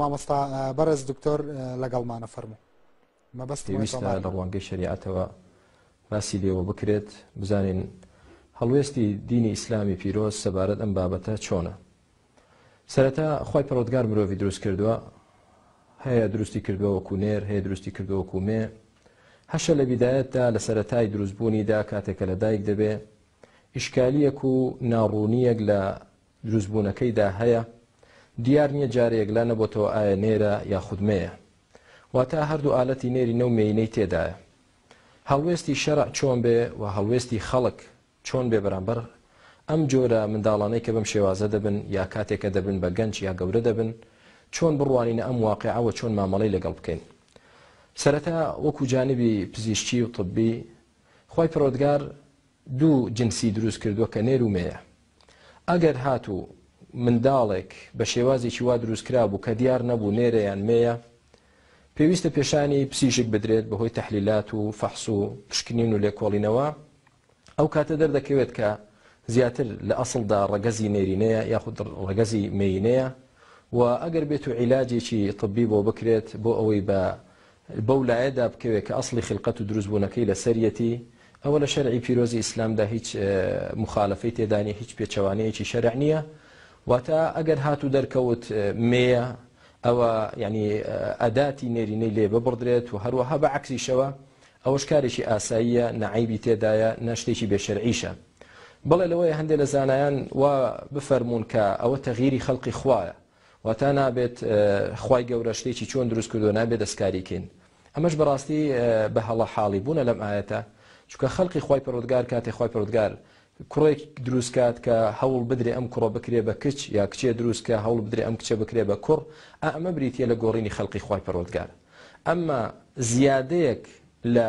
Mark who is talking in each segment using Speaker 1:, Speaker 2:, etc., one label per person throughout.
Speaker 1: مامۆستا بەرز دکتۆر لەگەڵمانە فەرمو مەبەست
Speaker 2: پێویستە لە ڕوانگەی شریعەتەوە باسی لێوە بکرێت بزانین هەڵوێستی دینی ئیسلامی پیرۆز سەبارەت ئەم بابەتە چۆنە سەرەتا خی پڕۆتگار مرۆڤی دروست کردووە هەیە دروستی کردووە وەکو نێر هەیە دروستی کردووە وەکو مێ هەشە لە بیدایەتدا لە سەتای دروستبوونیدا کاتێکە لە دایک دەبێ ئیشکالیەک و ناڕوونیەک لە دروست بوونەکەی دا هەیە دیار نیە جارێ یەکلا نەبۆتەوە ئایا نێرە یاخود مێیە واتا هەردوو ئالەتی نێری نەو مێینەی تێدایە هەڵوێستی شەرع چۆن بێ و هەڵوێستی خەڵک چۆن بێ بەرامبەر ئەم جۆرە منداڵانەی کە بەم شێوازە دەبن یا کاتێکە دەبن بە گەنج یا گەورە دەبن چۆن بڕوانینە ئەم واقعەوە چۆن مامەڵی لەگەڵ بکەین سەرەتا وەکو جانبی پزیشکی و طببی خی پرۆدگار دوو جنسی دروست کردووە کە نێر و مێە ئەگەر هاتوو منداڵێک بە شێوازێکی وا دروستکرا بوو کە دیار نەبوو نێرە یان مێیە پێویستە پێشانی پسیژک بدرێت بەهۆی تەحلیلات و فەحس و پشکنین و لێکۆڵینەوە ئەو کاتە دەردەکەوێت کە زیاتر لە ئەسڵدا ڕەگەزی نێرینەیە یاخود ڕەگەزی مینەیە و ئەگەر بێت و عیلاجێکی طببی بۆ بکرێت بۆ ئەوەی بە بەو لایەدا بکەوێ کە ئەسڵی خیلقەت و دروست بوونەکەی لە سەریەتی، ئەوە لە شەرعی پیرۆزی ئیسلامدا هیچ موخالەفەی تێدا نیە، هیچ پێچەوانەیەکی شەرع نیە، واتە ئەگەر هات و دەرکەوت مێیە ئەوە یعنی ئەداتی نێرینەی لێ ببڕدرێت و هەروەها بە عکسیشەوە ئەوەش کارێکی ئاساییە نەعیبی تێدایە نەشتێکی بێشەرعیشە بڵێ لەوەیە هەندێک لە زانایان وا بفەرمونون کە ئەوە تەغیری خەڵقی خوایە واتا نابێت خوای گەورە شتێکی چۆن دروست کردو نابێت دەستکاری کەین ئەمەش بەڕاستی بە هەڵە حاڵی بوونە لەم ئاەتە چکە خەڵقی خی پرۆودگار کاتێ خی پرۆودگار کوڕێک دروست کات کە هەوڵ بدرێ ئەم کوڕە بکرێ بە کچ یا کچێ دروست کە هەوڵ بدرێ ئەم کچە بکرێ بە کوڕ ئەمە بریتە لە گۆڕینی خەڵقی خی پرۆودگار ئەمما زیادەیەک لە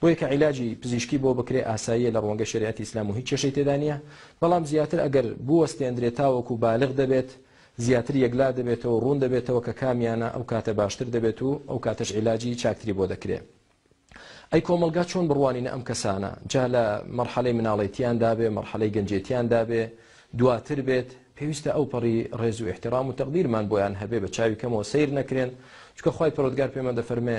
Speaker 2: بۆیە کە عیلاجی پزیشکی بۆ بکرێ ئاساییە لە ڕوانگەی شەریعەتی ئیسلام و هیچ کێشەی تێدا نییە، بەڵام زیاتر ئەگەر بوەستێندرێ تاوەکو بالغ دەبێت زیاتر یەکلا دەبێتەوە و ڕوون دەبێتەوە کە کامیانە ئەو کاتە باشتر دەبێت و ئەو کاتەش عیلاجی چاکتری بۆ دەکرێ. ئەی کۆمەڵگا چۆن بڕوانینە ئەم کەسانە؟ جا لە مەرحەلەی مناڵێتیان دابێ، مەرحەلەی گەنجێتیان دابێ، دواتر بێت، پێویستە ئەو پەڕی ڕێز و ئیحتیڕام و تەقدیرمان بۆیان هەبێ بە چاوی کەمەوە سەیر نەکرێن، چونکە خوای پەروەردگار پێمان دەفەرمێ،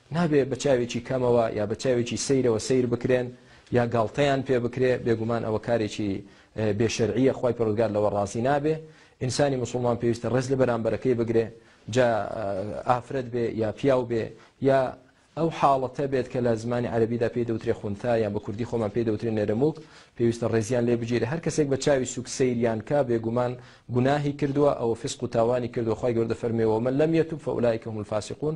Speaker 2: نابێ بە چاوێکی کەمەوە یا بە چاوێکی سەیرەوە سەیر بکرێن یا گاڵتەیان پێ بکرێ بێگومان ئەوە کارێکی بێ شەرعیە خی پرودگار لەوە ڕازی نابێ ئینسانی مسلمان پێویستە ڕێز لە بەرامبەرەکەی بگرێ جا ئافرەت بێ یا پیاو بێ یا ئەو حاڵەتە بێت کە لە زمانی عربیدا پێی دەوترێ خونتا یان بە کوردی خۆمان پێی دەوترێن نەرموک پێویستە ڕێزیان لێ بگیرێ هەر کەسێک بە چاوی سوک سەیریان کا بێگومان گوناهی کردووە ئەوە فسق و تاوانی کردو خی گەوردە فەرمێەوە من لەم یەتوب
Speaker 1: فەولایکە ملفاسقون